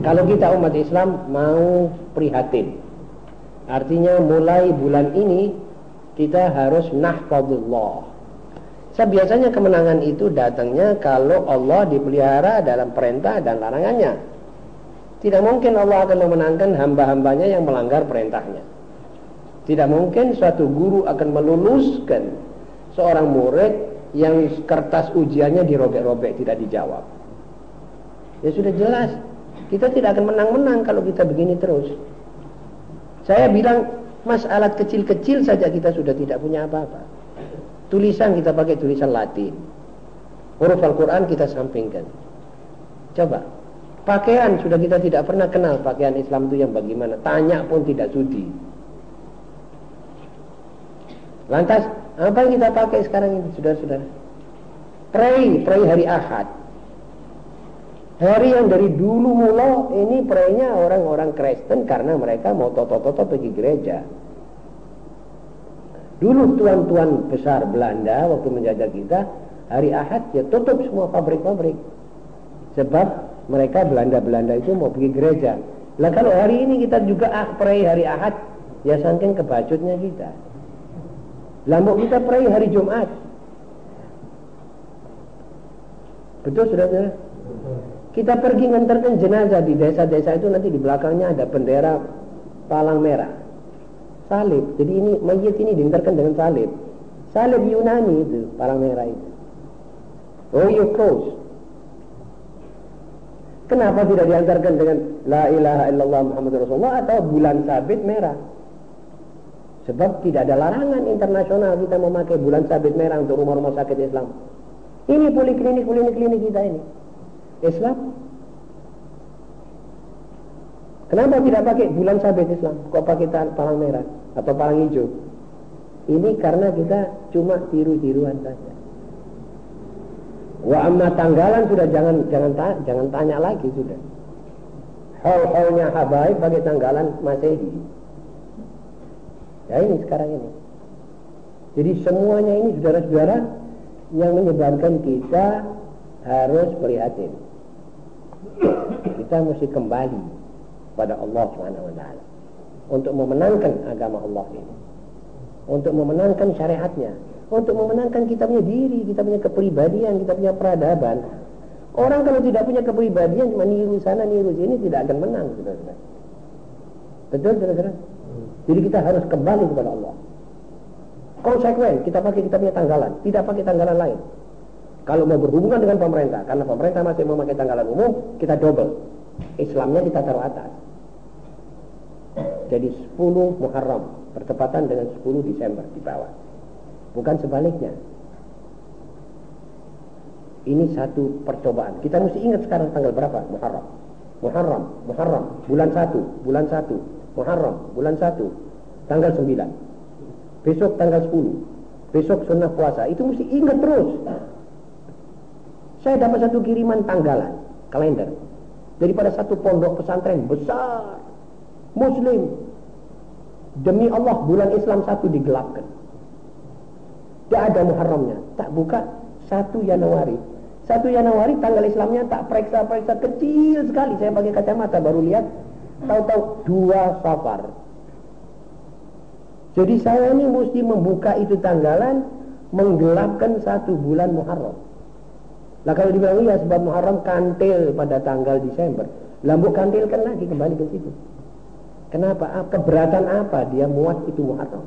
Kalau kita umat Islam mau prihatin. Artinya mulai bulan ini kita harus nahfadullah. Sebiasanya kemenangan itu datangnya kalau Allah dipelihara dalam perintah dan larangannya. Tidak mungkin Allah akan memenangkan hamba-hambanya yang melanggar perintahnya. Tidak mungkin suatu guru akan meluluskan seorang murid yang kertas ujiannya dirobek-robek tidak dijawab. Ya sudah jelas, kita tidak akan menang-menang kalau kita begini terus. Saya bilang, mas alat kecil-kecil saja kita sudah tidak punya apa-apa. Tulisan kita pakai tulisan Latin. Huruf Al-Quran kita sampingkan. Coba, pakaian sudah kita tidak pernah kenal pakaian Islam itu yang bagaimana. Tanya pun tidak sudi. Lantas, apa yang kita pakai sekarang ini, saudara-saudara? Pray, pray hari Ahad. Hari yang dari dulu mula ini perayanya orang-orang Kristen karena mereka mau toto-toto pergi gereja. Dulu tuan-tuan besar Belanda waktu menjajah kita, hari Ahad ya tutup semua pabrik-pabrik. Sebab mereka Belanda-Belanda itu mau pergi gereja. Lah kalau hari ini kita juga ah pray hari Ahad, ya saking kebacutnya kita. Lah mau kita pray hari Jumat. Betul saudara-saudara? Kita pergi ngantarkan jenazah di desa-desa itu nanti di belakangnya ada bendera palang merah. Salib. Jadi ini mayat ini diantarkan dengan salib. Salib Yunani itu palang merah itu. Royal Cross. Kenapa tidak diantarkan dengan La ilaha illallah Muhammad Rasulullah atau bulan sabit merah? Sebab tidak ada larangan internasional kita memakai bulan sabit merah untuk rumah-rumah sakit Islam. Ini poliklinik-poliklinik kita ini. Islam. Kenapa tidak pakai bulan sabit Islam? Kok pakai palang merah atau palang hijau? Ini karena kita cuma tiru-tiruan saja. Wa amma tanggalan sudah jangan jangan jangan tanya lagi sudah. Hal-halnya habaib pakai tanggalan Masehi. Ya ini sekarang ini. Jadi semuanya ini saudara-saudara yang menyebabkan kita harus prihatin kita mesti kembali pada Allah Subhanahu wa taala untuk memenangkan agama Allah ini. Untuk memenangkan syariatnya, untuk memenangkan kita punya diri, kita punya kepribadian, kita punya peradaban. Orang kalau tidak punya kepribadian cuma niru sana niru sini tidak akan menang, saudara. Betul, saudara? Jadi kita harus kembali kepada Allah. Konsekuen, kita pakai kita punya tanggalan, tidak pakai tanggalan lain. Kalau mau berhubungan dengan pemerintah, karena pemerintah masih memakai tanggalan umum, kita double. Islamnya kita taruh atas. Jadi 10 Muharram bertepatan dengan 10 Desember di bawah. Bukan sebaliknya. Ini satu percobaan. Kita mesti ingat sekarang tanggal berapa Muharram. Muharram, Muharram, bulan 1, bulan 1, Muharram, bulan 1, tanggal 9. Besok tanggal 10. Besok sunnah puasa. Itu mesti ingat terus. Saya dapat satu kiriman tanggalan, kalender daripada satu pondok pesantren besar. Muslim demi Allah bulan Islam satu digelapkan. Tidak ada Muharramnya. Tak buka satu Januari. Satu Januari tanggal Islamnya tak periksa-periksa. Kecil sekali saya pakai kacamata baru lihat. Tahu-tahu dua safar. Jadi saya ini mesti membuka itu tanggalan menggelapkan satu bulan Muharram Lah kalau dibilang iya sebab Muharram kantil pada tanggal Desember. Lambu kantilkan lagi kembali ke situ. Kenapa? Keberatan apa dia muat itu Muharram?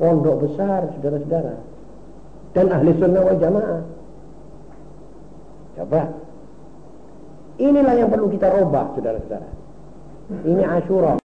Pondok besar, saudara-saudara. Dan ahli sunnah wal jamaah. Coba. Inilah yang perlu kita robah, saudara-saudara. Ini Ashura.